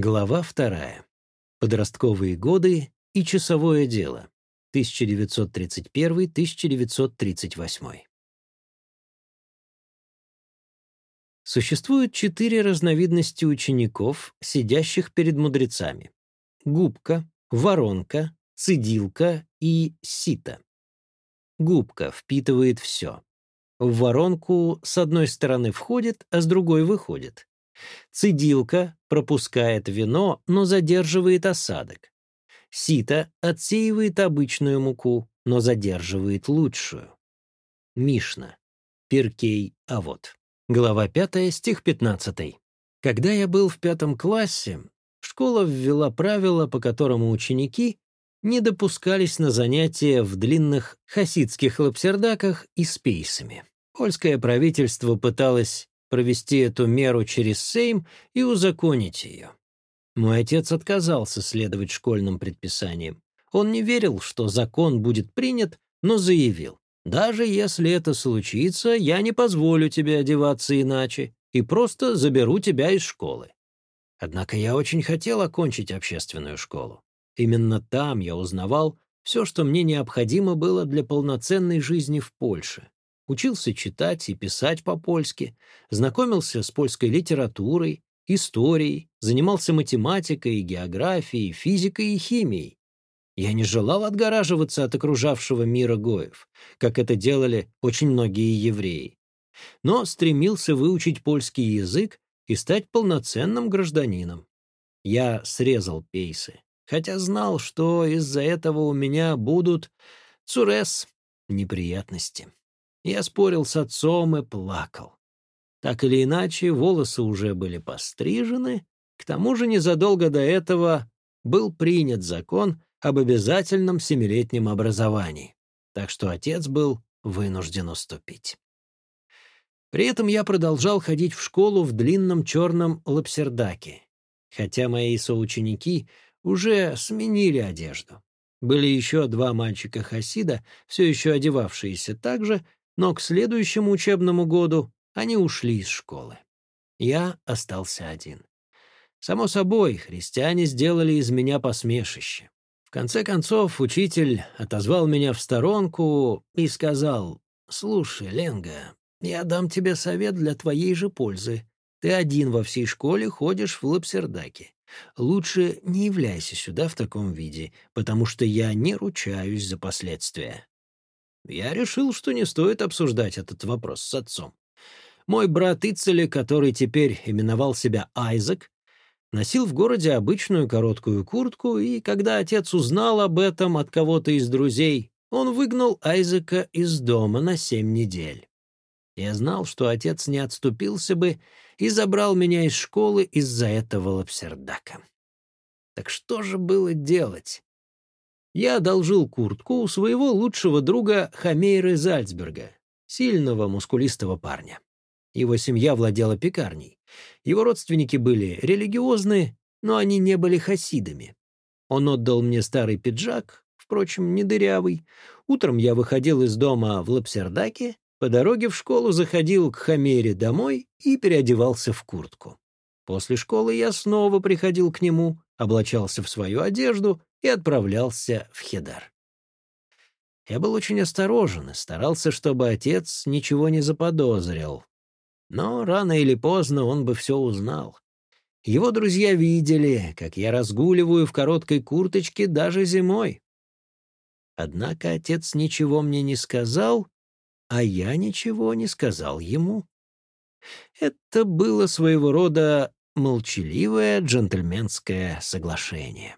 Глава вторая. Подростковые годы и часовое дело. 1931-1938. Существует четыре разновидности учеников, сидящих перед мудрецами. Губка, воронка, цедилка и сито. Губка впитывает все. В воронку с одной стороны входит, а с другой выходит. Цедилка пропускает вино, но задерживает осадок. Сито отсеивает обычную муку, но задерживает лучшую. Мишна. Перкей Авод. Глава 5, стих 15. Когда я был в пятом классе, школа ввела правило, по которому ученики не допускались на занятия в длинных хасидских лапсердаках и с пейсами. Польское правительство пыталось провести эту меру через Сейм и узаконить ее. Мой отец отказался следовать школьным предписаниям. Он не верил, что закон будет принят, но заявил, «Даже если это случится, я не позволю тебе одеваться иначе и просто заберу тебя из школы». Однако я очень хотел окончить общественную школу. Именно там я узнавал все, что мне необходимо было для полноценной жизни в Польше учился читать и писать по-польски, знакомился с польской литературой, историей, занимался математикой, географией, физикой и химией. Я не желал отгораживаться от окружавшего мира гоев, как это делали очень многие евреи, но стремился выучить польский язык и стать полноценным гражданином. Я срезал пейсы, хотя знал, что из-за этого у меня будут цурес неприятности. Я спорил с отцом и плакал. Так или иначе, волосы уже были пострижены, к тому же незадолго до этого был принят закон об обязательном семилетнем образовании, так что отец был вынужден уступить. При этом я продолжал ходить в школу в длинном черном лапсердаке, хотя мои соученики уже сменили одежду. Были еще два мальчика Хасида, все еще одевавшиеся так же, но к следующему учебному году они ушли из школы. Я остался один. Само собой, христиане сделали из меня посмешище. В конце концов, учитель отозвал меня в сторонку и сказал, «Слушай, Ленга, я дам тебе совет для твоей же пользы. Ты один во всей школе ходишь в лапсердаке. Лучше не являйся сюда в таком виде, потому что я не ручаюсь за последствия. Я решил, что не стоит обсуждать этот вопрос с отцом. Мой брат Ицели, который теперь именовал себя Айзек, носил в городе обычную короткую куртку, и когда отец узнал об этом от кого-то из друзей, он выгнал Айзека из дома на семь недель. Я знал, что отец не отступился бы и забрал меня из школы из-за этого лапсердака. Так что же было делать? Я одолжил куртку у своего лучшего друга Хамейра Зальцберга, сильного мускулистого парня. Его семья владела пекарней. Его родственники были религиозны, но они не были хасидами. Он отдал мне старый пиджак, впрочем, не дырявый. Утром я выходил из дома в Лапсердаке, по дороге в школу заходил к Хамере домой и переодевался в куртку. После школы я снова приходил к нему, облачался в свою одежду и отправлялся в Хедар. Я был очень осторожен и старался, чтобы отец ничего не заподозрил. Но рано или поздно он бы все узнал. Его друзья видели, как я разгуливаю в короткой курточке даже зимой. Однако отец ничего мне не сказал, а я ничего не сказал ему. Это было своего рода молчаливое джентльменское соглашение.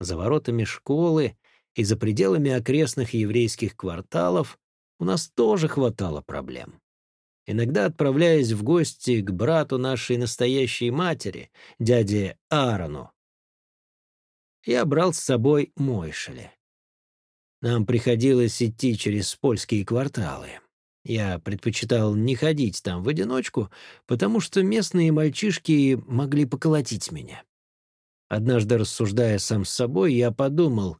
За воротами школы и за пределами окрестных еврейских кварталов у нас тоже хватало проблем. Иногда, отправляясь в гости к брату нашей настоящей матери, дяде Аарону, я брал с собой Мойшеля. Нам приходилось идти через польские кварталы. Я предпочитал не ходить там в одиночку, потому что местные мальчишки могли поколотить меня. Однажды, рассуждая сам с собой, я подумал,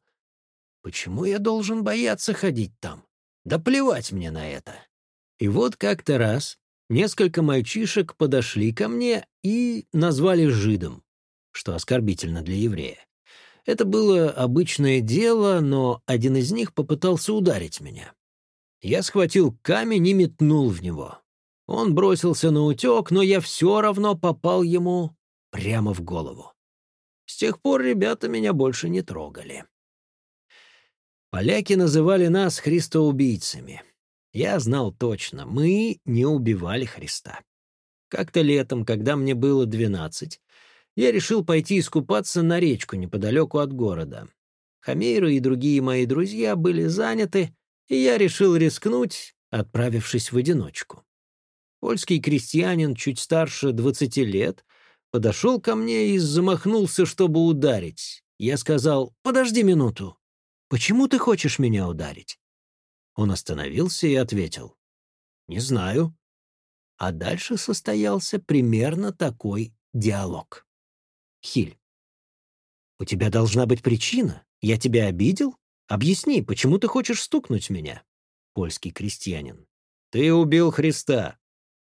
почему я должен бояться ходить там? Да плевать мне на это. И вот как-то раз несколько мальчишек подошли ко мне и назвали жидом. что оскорбительно для еврея. Это было обычное дело, но один из них попытался ударить меня. Я схватил камень и метнул в него. Он бросился на утек, но я все равно попал ему прямо в голову. С тех пор ребята меня больше не трогали. Поляки называли нас христоубийцами. Я знал точно, мы не убивали Христа. Как-то летом, когда мне было двенадцать, я решил пойти искупаться на речку неподалеку от города. Хамейры и другие мои друзья были заняты, и я решил рискнуть, отправившись в одиночку. Польский крестьянин, чуть старше двадцати лет, подошел ко мне и замахнулся, чтобы ударить. Я сказал «Подожди минуту. Почему ты хочешь меня ударить?» Он остановился и ответил «Не знаю». А дальше состоялся примерно такой диалог. Хиль. «У тебя должна быть причина. Я тебя обидел? Объясни, почему ты хочешь стукнуть меня?» Польский крестьянин. «Ты убил Христа».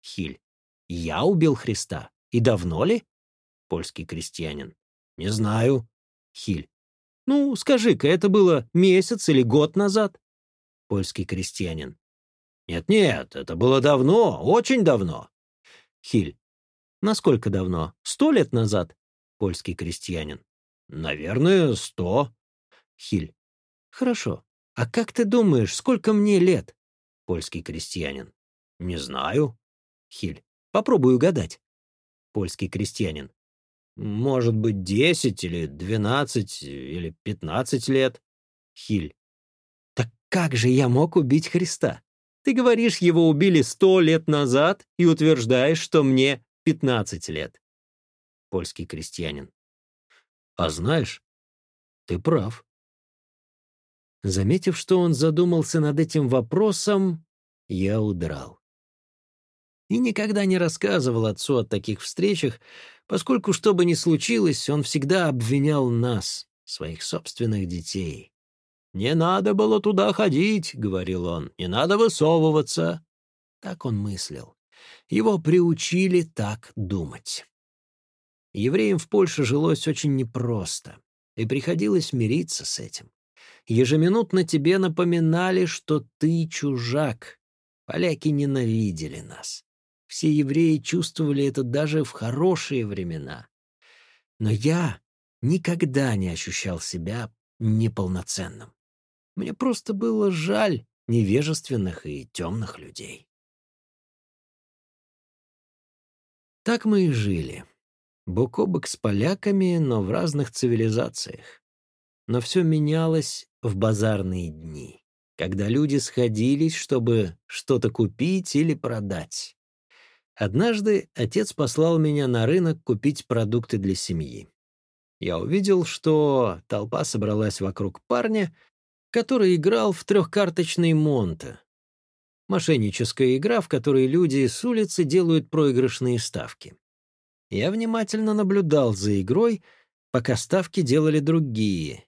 Хиль. «Я убил Христа? И давно ли?» Польский крестьянин. «Не знаю». Хиль. «Ну, скажи-ка, это было месяц или год назад?» Польский крестьянин. «Нет-нет, это было давно, очень давно». Хиль. «Насколько давно? Сто лет назад?» Польский крестьянин. «Наверное, сто». Хиль. «Хорошо. А как ты думаешь, сколько мне лет?» Польский крестьянин. «Не знаю». Хиль. «Попробуй угадать». Польский крестьянин. «Может быть, десять или двенадцать или пятнадцать лет». Хиль. «Так как же я мог убить Христа? Ты говоришь, его убили сто лет назад и утверждаешь, что мне пятнадцать лет польский крестьянин. «А знаешь, ты прав». Заметив, что он задумался над этим вопросом, я удрал. И никогда не рассказывал отцу о таких встречах, поскольку, что бы ни случилось, он всегда обвинял нас, своих собственных детей. «Не надо было туда ходить», — говорил он, — «не надо высовываться». Так он мыслил. Его приучили так думать. Евреям в Польше жилось очень непросто, и приходилось мириться с этим. Ежеминутно тебе напоминали, что ты чужак. Поляки ненавидели нас. Все евреи чувствовали это даже в хорошие времена. Но я никогда не ощущал себя неполноценным. Мне просто было жаль невежественных и темных людей. Так мы и жили бок о бок с поляками, но в разных цивилизациях. Но все менялось в базарные дни, когда люди сходились, чтобы что-то купить или продать. Однажды отец послал меня на рынок купить продукты для семьи. Я увидел, что толпа собралась вокруг парня, который играл в трехкарточный монте. Мошенническая игра, в которой люди с улицы делают проигрышные ставки. Я внимательно наблюдал за игрой, пока ставки делали другие.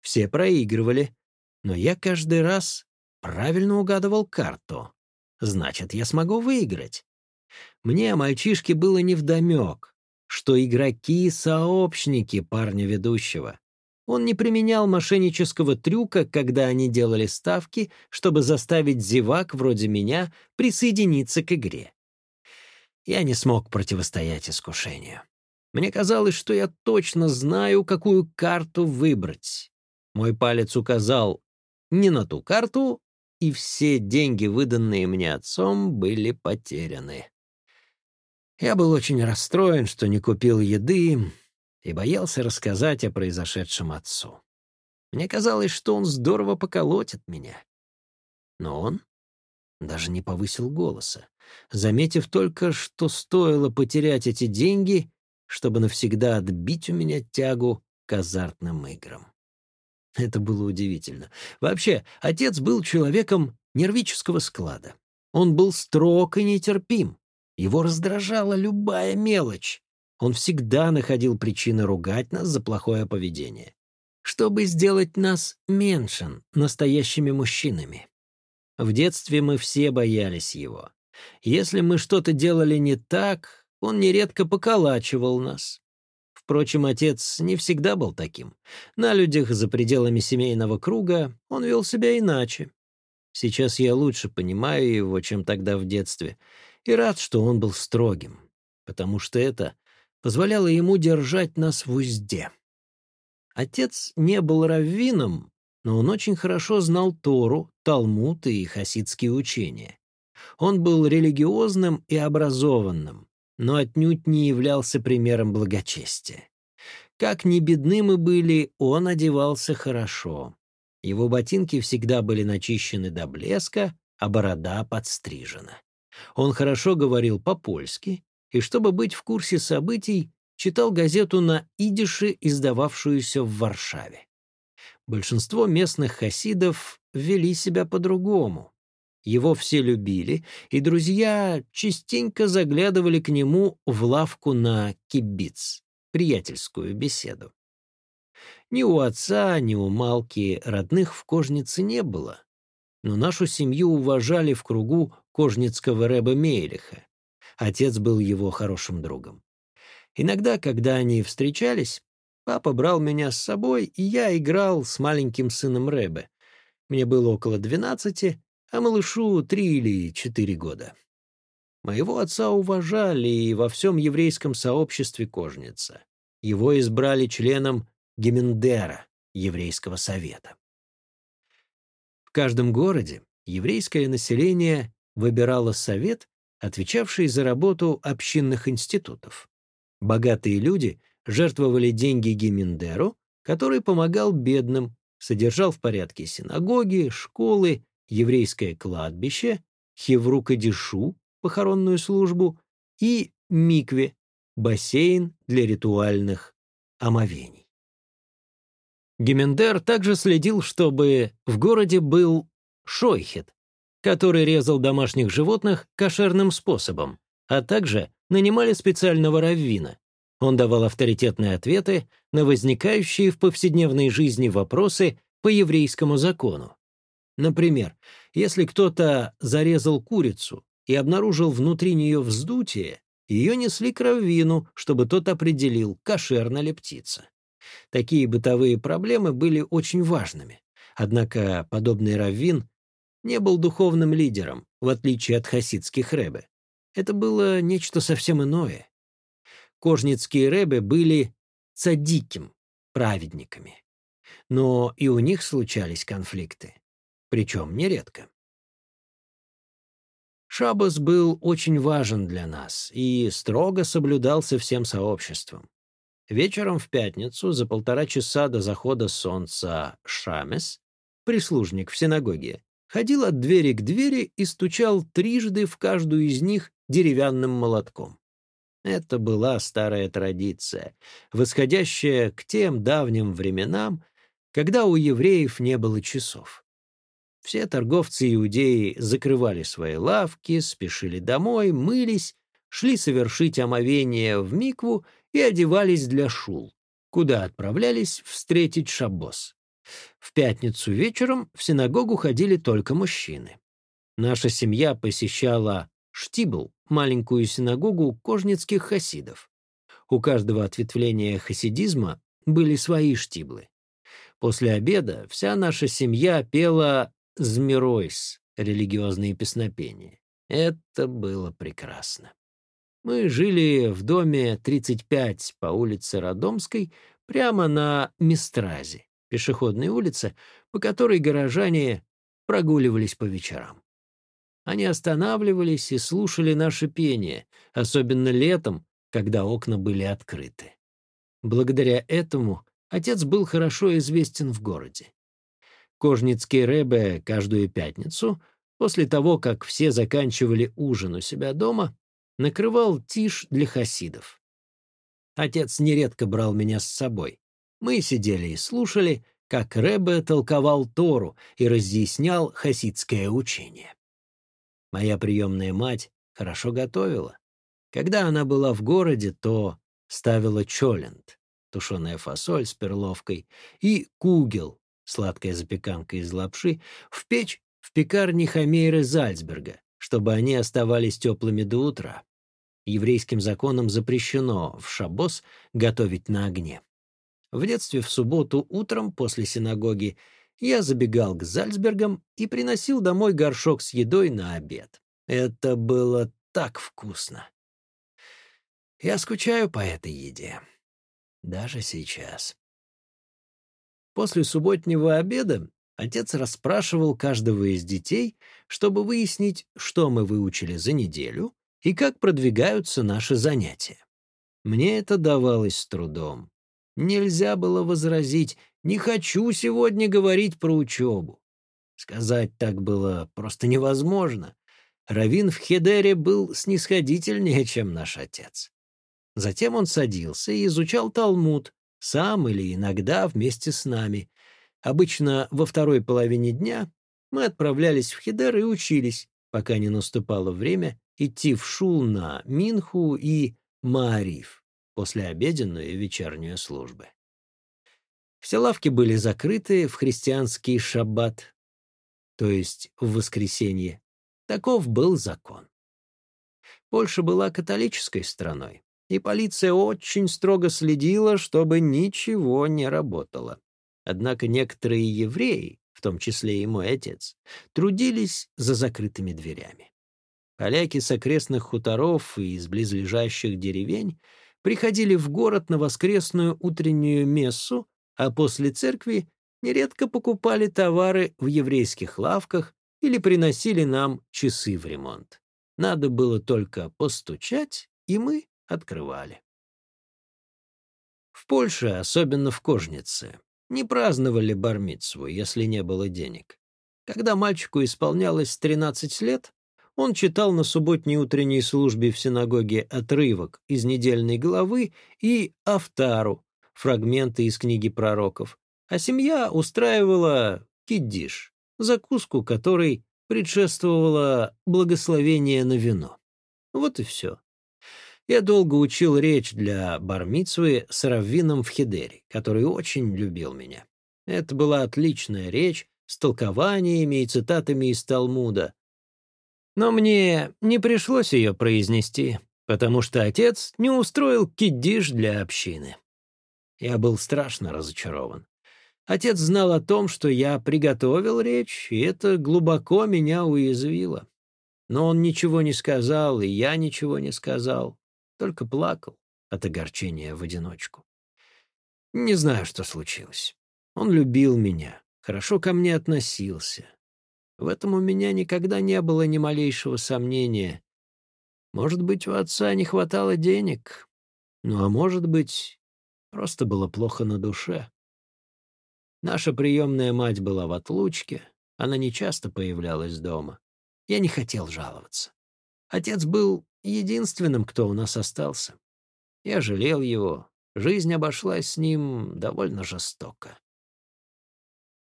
Все проигрывали, но я каждый раз правильно угадывал карту. Значит, я смогу выиграть. Мне, мальчишке, было невдомек, что игроки — сообщники парня ведущего. Он не применял мошеннического трюка, когда они делали ставки, чтобы заставить зевак вроде меня присоединиться к игре я не смог противостоять искушению. Мне казалось, что я точно знаю, какую карту выбрать. Мой палец указал не на ту карту, и все деньги, выданные мне отцом, были потеряны. Я был очень расстроен, что не купил еды, и боялся рассказать о произошедшем отцу. Мне казалось, что он здорово поколотит меня. Но он даже не повысил голоса, заметив только, что стоило потерять эти деньги, чтобы навсегда отбить у меня тягу к азартным играм. Это было удивительно. Вообще, отец был человеком нервического склада. Он был строг и нетерпим. Его раздражала любая мелочь. Он всегда находил причины ругать нас за плохое поведение, чтобы сделать нас меньше настоящими мужчинами. В детстве мы все боялись его. Если мы что-то делали не так, он нередко поколачивал нас. Впрочем, отец не всегда был таким. На людях за пределами семейного круга он вел себя иначе. Сейчас я лучше понимаю его, чем тогда в детстве, и рад, что он был строгим, потому что это позволяло ему держать нас в узде. Отец не был раввином, но он очень хорошо знал Тору, Талмуд и хасидские учения. Он был религиозным и образованным, но отнюдь не являлся примером благочестия. Как ни бедны мы были, он одевался хорошо. Его ботинки всегда были начищены до блеска, а борода подстрижена. Он хорошо говорил по-польски, и чтобы быть в курсе событий, читал газету на идише, издававшуюся в Варшаве. Большинство местных хасидов вели себя по-другому. Его все любили, и друзья частенько заглядывали к нему в лавку на кибиц, приятельскую беседу. Ни у отца, ни у Малки родных в Кожнице не было, но нашу семью уважали в кругу кожницкого рэба Мейлиха. Отец был его хорошим другом. Иногда, когда они встречались, папа брал меня с собой, и я играл с маленьким сыном Рэбе. Мне было около двенадцати, а малышу три или четыре года. Моего отца уважали и во всем еврейском сообществе Кожница. Его избрали членом Гемендера, еврейского совета. Каждом городе еврейское население выбирало совет, отвечавший за работу общинных институтов. Богатые люди жертвовали деньги Гемендеру, который помогал бедным, содержал в порядке синагоги, школы еврейское кладбище, Хеврука-Дишу, похоронную службу, и Микве, бассейн для ритуальных омовений. Гемендер также следил, чтобы в городе был шойхет, который резал домашних животных кошерным способом, а также нанимали специального раввина. Он давал авторитетные ответы на возникающие в повседневной жизни вопросы по еврейскому закону. Например, если кто-то зарезал курицу и обнаружил внутри нее вздутие, ее несли к раввину, чтобы тот определил, кошерна ли птица. Такие бытовые проблемы были очень важными. Однако подобный раввин не был духовным лидером, в отличие от хасидских рэбе. Это было нечто совсем иное. Кожницкие рэбе были цадиким, праведниками. Но и у них случались конфликты причем нередко. Шабас был очень важен для нас и строго соблюдался всем сообществом. Вечером в пятницу, за полтора часа до захода солнца Шамес, прислужник в синагоге, ходил от двери к двери и стучал трижды в каждую из них деревянным молотком. Это была старая традиция, восходящая к тем давним временам, когда у евреев не было часов. Все торговцы-иудеи закрывали свои лавки, спешили домой, мылись, шли совершить омовение в микву и одевались для шул, куда отправлялись встретить шаббос. В пятницу вечером в синагогу ходили только мужчины. Наша семья посещала Штибл, маленькую синагогу кожницких хасидов. У каждого ответвления хасидизма были свои штиблы. После обеда вся наша семья пела Змиройс, религиозные песнопения. Это было прекрасно. Мы жили в доме 35 по улице Родомской, прямо на Мистразе, пешеходной улице, по которой горожане прогуливались по вечерам. Они останавливались и слушали наше пение, особенно летом, когда окна были открыты. Благодаря этому отец был хорошо известен в городе. Кожницкий Рэбе каждую пятницу, после того, как все заканчивали ужин у себя дома, накрывал тишь для хасидов. Отец нередко брал меня с собой. Мы сидели и слушали, как Рэбе толковал Тору и разъяснял хасидское учение. Моя приемная мать хорошо готовила. Когда она была в городе, то ставила чолент, тушеная фасоль с перловкой, и кугел, сладкая запеканка из лапши, в печь в пекарне Хамейры Зальцберга, чтобы они оставались теплыми до утра. Еврейским законом запрещено в шаббос готовить на огне. В детстве в субботу утром после синагоги я забегал к Зальцбергам и приносил домой горшок с едой на обед. Это было так вкусно. Я скучаю по этой еде. Даже сейчас. После субботнего обеда отец расспрашивал каждого из детей, чтобы выяснить, что мы выучили за неделю и как продвигаются наши занятия. Мне это давалось с трудом. Нельзя было возразить «не хочу сегодня говорить про учебу». Сказать так было просто невозможно. Равин в Хедере был снисходительнее, чем наш отец. Затем он садился и изучал Талмуд, сам или иногда вместе с нами. Обычно во второй половине дня мы отправлялись в Хедер и учились, пока не наступало время идти в шул на Минху и Маариф, послеобеденную и вечернюю службы. Все лавки были закрыты в христианский шаббат, то есть в воскресенье. Таков был закон. Польша была католической страной, и полиция очень строго следила, чтобы ничего не работало. Однако некоторые евреи, в том числе и мой отец, трудились за закрытыми дверями. Поляки с окрестных хуторов и из близлежащих деревень приходили в город на воскресную утреннюю мессу, а после церкви нередко покупали товары в еврейских лавках или приносили нам часы в ремонт. Надо было только постучать, и мы открывали. В Польше, особенно в Кожнице, не праздновали бармитсву, если не было денег. Когда мальчику исполнялось 13 лет, он читал на субботней утренней службе в синагоге отрывок из недельной главы и автару, фрагменты из книги пророков, а семья устраивала киддиш, закуску которой предшествовало благословение на вино. Вот и все. Я долго учил речь для бармицвы с раввином в Хедере, который очень любил меня. Это была отличная речь с толкованиями и цитатами из Талмуда, но мне не пришлось ее произнести, потому что отец не устроил киддиш для общины. Я был страшно разочарован. Отец знал о том, что я приготовил речь, и это глубоко меня уязвило. Но он ничего не сказал, и я ничего не сказал, только плакал от огорчения в одиночку. Не знаю, что случилось. Он любил меня, хорошо ко мне относился. В этом у меня никогда не было ни малейшего сомнения. Может быть, у отца не хватало денег, ну а может быть, просто было плохо на душе. Наша приемная мать была в отлучке, она нечасто появлялась дома. Я не хотел жаловаться. Отец был единственным, кто у нас остался. Я жалел его. Жизнь обошлась с ним довольно жестоко.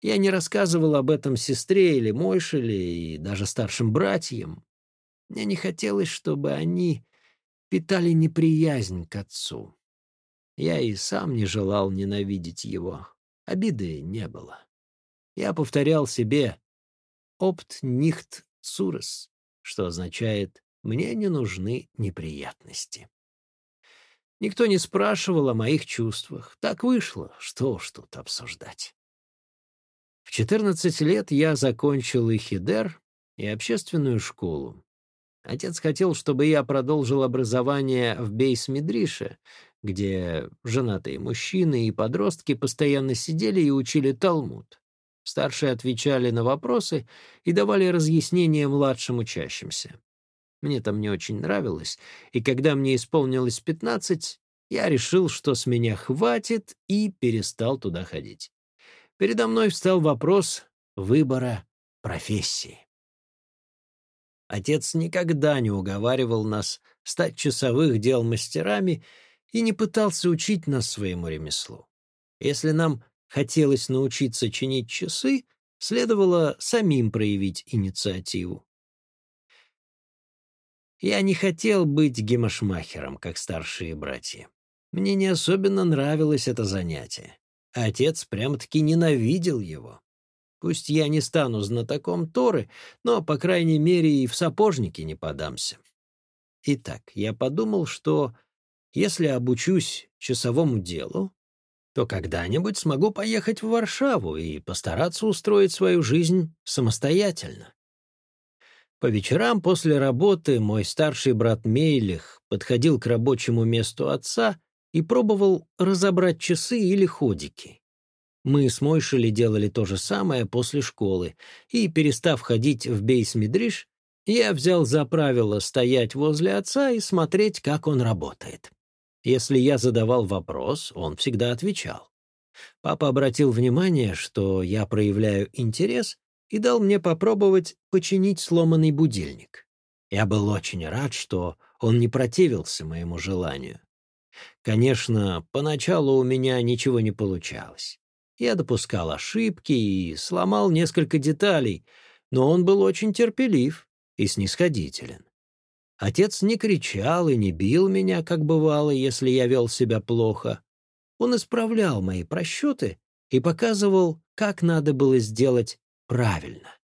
Я не рассказывал об этом сестре или Мойшеле и даже старшим братьям. Мне не хотелось, чтобы они питали неприязнь к отцу. Я и сам не желал ненавидеть его. Обиды не было. Я повторял себе «опт нихт цурес», что означает «мне не нужны неприятности». Никто не спрашивал о моих чувствах. Так вышло, что уж тут обсуждать. В 14 лет я закончил и и общественную школу. Отец хотел, чтобы я продолжил образование в Бейс-Медрише, где женатые мужчины и подростки постоянно сидели и учили Талмуд. Старшие отвечали на вопросы и давали разъяснения младшим учащимся. Мне там не очень нравилось, и когда мне исполнилось 15, я решил, что с меня хватит, и перестал туда ходить передо мной встал вопрос выбора профессии. Отец никогда не уговаривал нас стать часовых дел мастерами и не пытался учить нас своему ремеслу. Если нам хотелось научиться чинить часы, следовало самим проявить инициативу. Я не хотел быть гемошмахером, как старшие братья. Мне не особенно нравилось это занятие. Отец прям-таки ненавидел его. Пусть я не стану знатоком Торы, но, по крайней мере, и в сапожники не подамся. Итак, я подумал, что если обучусь часовому делу, то когда-нибудь смогу поехать в Варшаву и постараться устроить свою жизнь самостоятельно. По вечерам после работы мой старший брат Мейлих подходил к рабочему месту отца и пробовал разобрать часы или ходики. Мы с Мойшели делали то же самое после школы, и, перестав ходить в бейс-медриш, я взял за правило стоять возле отца и смотреть, как он работает. Если я задавал вопрос, он всегда отвечал. Папа обратил внимание, что я проявляю интерес, и дал мне попробовать починить сломанный будильник. Я был очень рад, что он не противился моему желанию. Конечно, поначалу у меня ничего не получалось. Я допускал ошибки и сломал несколько деталей, но он был очень терпелив и снисходителен. Отец не кричал и не бил меня, как бывало, если я вел себя плохо. Он исправлял мои просчеты и показывал, как надо было сделать правильно.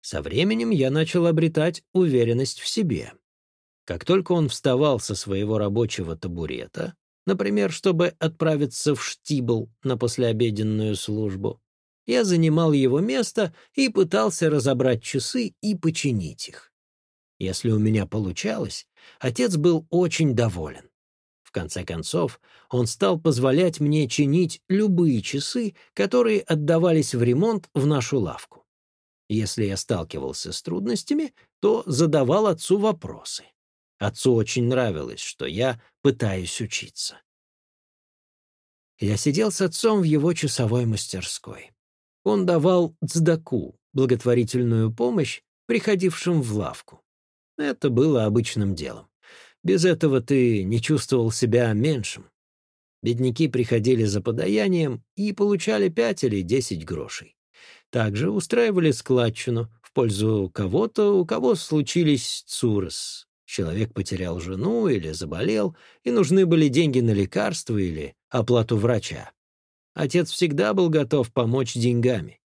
Со временем я начал обретать уверенность в себе. Как только он вставал со своего рабочего табурета, например, чтобы отправиться в штибл на послеобеденную службу, я занимал его место и пытался разобрать часы и починить их. Если у меня получалось, отец был очень доволен. В конце концов, он стал позволять мне чинить любые часы, которые отдавались в ремонт в нашу лавку. Если я сталкивался с трудностями, то задавал отцу вопросы. Отцу очень нравилось, что я пытаюсь учиться. Я сидел с отцом в его часовой мастерской. Он давал цдаку, благотворительную помощь, приходившим в лавку. Это было обычным делом. Без этого ты не чувствовал себя меньшим. Бедняки приходили за подаянием и получали пять или десять грошей. Также устраивали складчину в пользу кого-то, у кого случились цурос. Человек потерял жену или заболел, и нужны были деньги на лекарства или оплату врача. Отец всегда был готов помочь деньгами.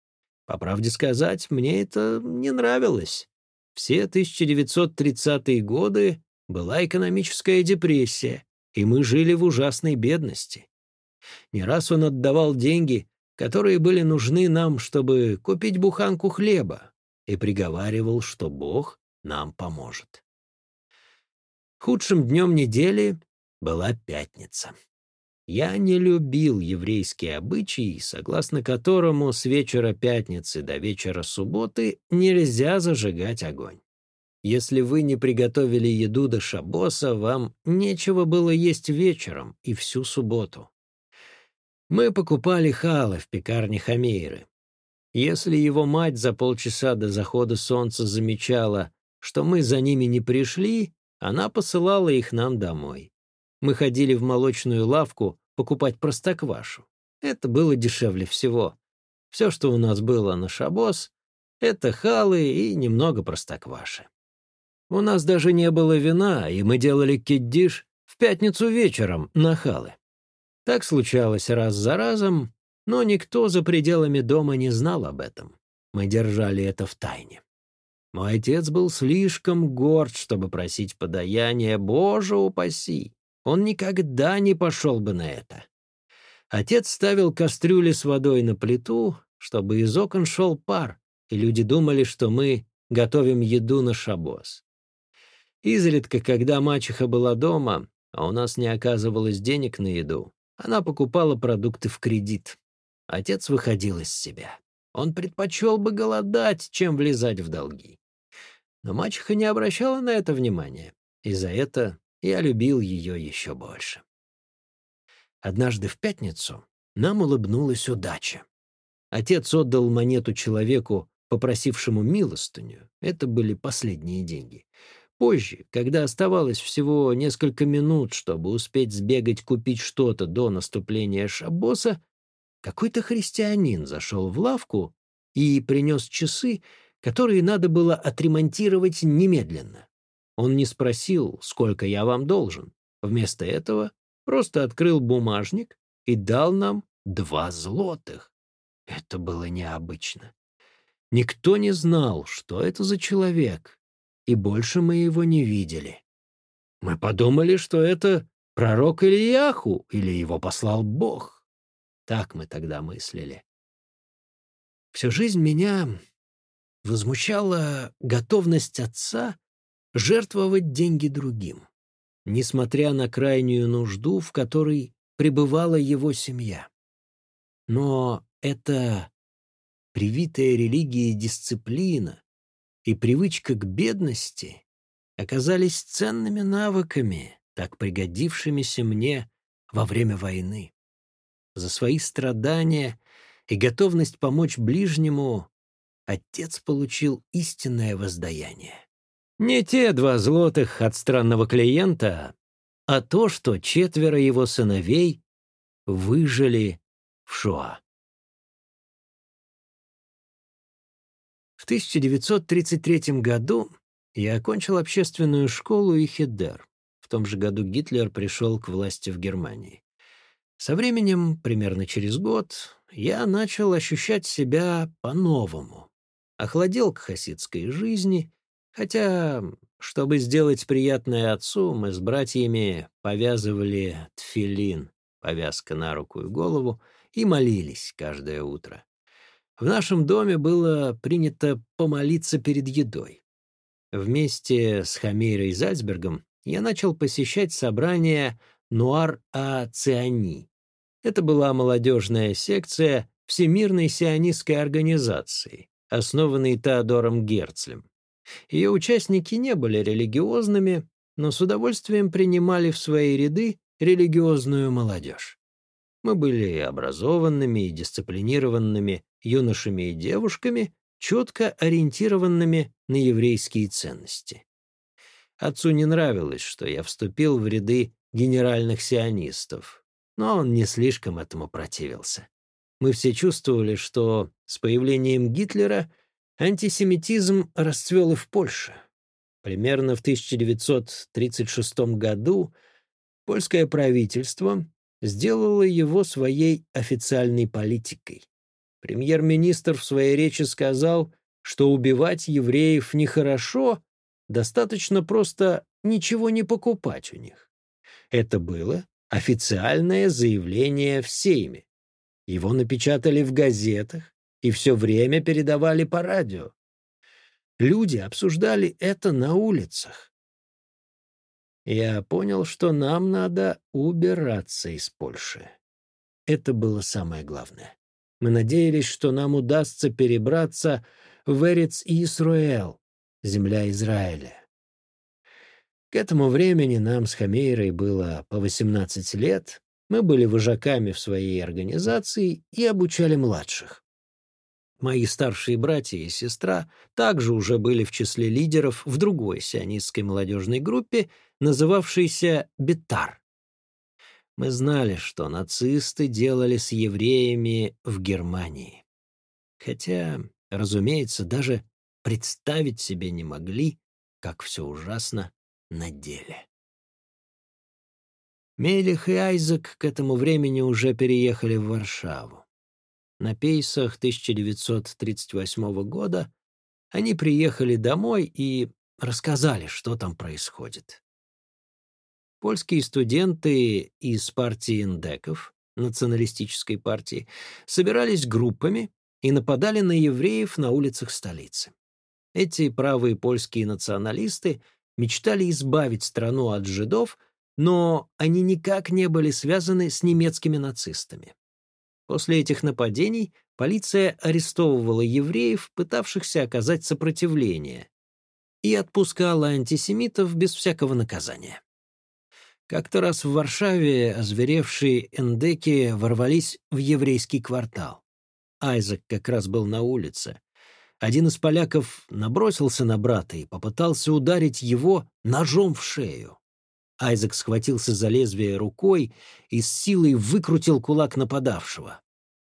По правде сказать, мне это не нравилось. Все 1930-е годы была экономическая депрессия, и мы жили в ужасной бедности. Не раз он отдавал деньги, которые были нужны нам, чтобы купить буханку хлеба, и приговаривал, что Бог нам поможет. Худшим днем недели была пятница. Я не любил еврейский обычай, согласно которому с вечера пятницы до вечера субботы нельзя зажигать огонь. Если вы не приготовили еду до шабоса, вам нечего было есть вечером и всю субботу. Мы покупали халы в пекарне Хамейры. Если его мать за полчаса до захода солнца замечала, что мы за ними не пришли, она посылала их нам домой. Мы ходили в молочную лавку покупать простоквашу. Это было дешевле всего. Все, что у нас было на шабос, это халы и немного простокваши. У нас даже не было вина, и мы делали киддиш в пятницу вечером на халы. Так случалось раз за разом, но никто за пределами дома не знал об этом. Мы держали это в тайне. Мой отец был слишком горд, чтобы просить подаяния, боже упаси. Он никогда не пошел бы на это. Отец ставил кастрюли с водой на плиту, чтобы из окон шел пар, и люди думали, что мы готовим еду на шабос. Изредка, когда мачеха была дома, а у нас не оказывалось денег на еду, она покупала продукты в кредит. Отец выходил из себя. Он предпочел бы голодать, чем влезать в долги. Но мачеха не обращала на это внимания, и за это я любил ее еще больше. Однажды в пятницу нам улыбнулась удача. Отец отдал монету человеку, попросившему милостыню. Это были последние деньги. Позже, когда оставалось всего несколько минут, чтобы успеть сбегать купить что-то до наступления шабоса, какой-то христианин зашел в лавку и принес часы, которые надо было отремонтировать немедленно. Он не спросил, сколько я вам должен. Вместо этого просто открыл бумажник и дал нам два злотых. Это было необычно. Никто не знал, что это за человек, и больше мы его не видели. Мы подумали, что это пророк Ильяху или его послал Бог. Так мы тогда мыслили. Всю жизнь меня возмущала готовность отца жертвовать деньги другим, несмотря на крайнюю нужду, в которой пребывала его семья. Но это привитая религией дисциплина и привычка к бедности оказались ценными навыками, так пригодившимися мне во время войны. За свои страдания и готовность помочь ближнему отец получил истинное воздаяние. Не те два злотых от странного клиента, а то, что четверо его сыновей выжили в Шоа. В 1933 году я окончил общественную школу и Хедер. В том же году Гитлер пришел к власти в Германии. Со временем, примерно через год, я начал ощущать себя по-новому. Охладел к хасидской жизни, хотя, чтобы сделать приятное отцу, мы с братьями повязывали тфилин, повязка на руку и голову, и молились каждое утро. В нашем доме было принято помолиться перед едой. Вместе с Хамейрой Зальцбергом я начал посещать собрания Нуар-А-Циани, это была молодежная секция Всемирной сионистской организации, основанной Теодором Герцлем. Ее участники не были религиозными, но с удовольствием принимали в свои ряды религиозную молодежь. Мы были образованными и дисциплинированными юношами и девушками, четко ориентированными на еврейские ценности. Отцу не нравилось, что я вступил в ряды генеральных сионистов, но он не слишком этому противился. Мы все чувствовали, что с появлением Гитлера антисемитизм расцвел и в Польше. Примерно в 1936 году польское правительство сделало его своей официальной политикой. Премьер-министр в своей речи сказал, что убивать евреев нехорошо, достаточно просто ничего не покупать у них. Это было официальное заявление в Сейме. Его напечатали в газетах и все время передавали по радио. Люди обсуждали это на улицах. Я понял, что нам надо убираться из Польши. Это было самое главное. Мы надеялись, что нам удастся перебраться в Эрец Исруэл, земля Израиля. К этому времени нам с Хамейрой было по 18 лет, мы были вожаками в своей организации и обучали младших. Мои старшие братья и сестра также уже были в числе лидеров в другой сионистской молодежной группе, называвшейся «Бетар». Мы знали, что нацисты делали с евреями в Германии. Хотя, разумеется, даже представить себе не могли, как все ужасно на деле. Мелих и Айзек к этому времени уже переехали в Варшаву. На пейсах 1938 года они приехали домой и рассказали, что там происходит. Польские студенты из партии индеков, националистической партии, собирались группами и нападали на евреев на улицах столицы. Эти правые польские националисты мечтали избавить страну от жидов, но они никак не были связаны с немецкими нацистами. После этих нападений полиция арестовывала евреев, пытавшихся оказать сопротивление, и отпускала антисемитов без всякого наказания. Как-то раз в Варшаве озверевшие эндеки ворвались в еврейский квартал. Айзек как раз был на улице. Один из поляков набросился на брата и попытался ударить его ножом в шею. Айзек схватился за лезвие рукой и с силой выкрутил кулак нападавшего.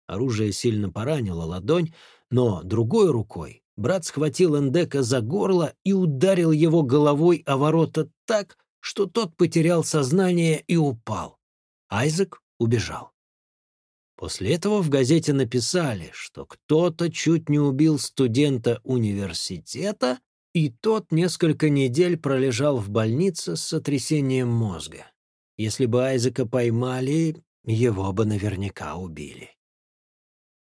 Оружие сильно поранило ладонь, но другой рукой брат схватил Эндека за горло и ударил его головой о ворота так, что тот потерял сознание и упал. Айзек убежал. После этого в газете написали, что кто-то чуть не убил студента университета И тот несколько недель пролежал в больнице с сотрясением мозга. Если бы Айзека поймали, его бы наверняка убили.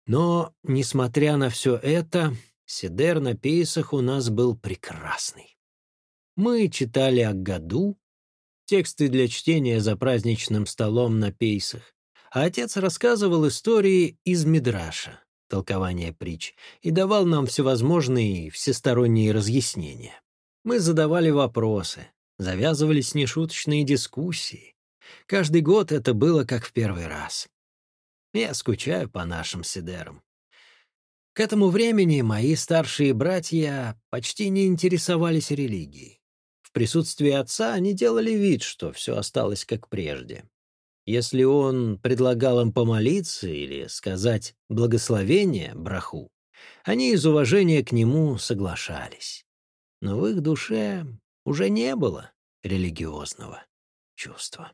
Но, несмотря на все это, Сидер на пейсах у нас был прекрасный. Мы читали о году, тексты для чтения за праздничным столом на пейсах, а отец рассказывал истории из Мидраша, толкования притч, и давал нам всевозможные всесторонние разъяснения. Мы задавали вопросы, завязывались нешуточные дискуссии. Каждый год это было как в первый раз. Я скучаю по нашим сидерам. К этому времени мои старшие братья почти не интересовались религией. Присутствии отца они делали вид, что все осталось как прежде. Если он предлагал им помолиться или сказать благословение браху, они из уважения к нему соглашались. Но в их душе уже не было религиозного чувства.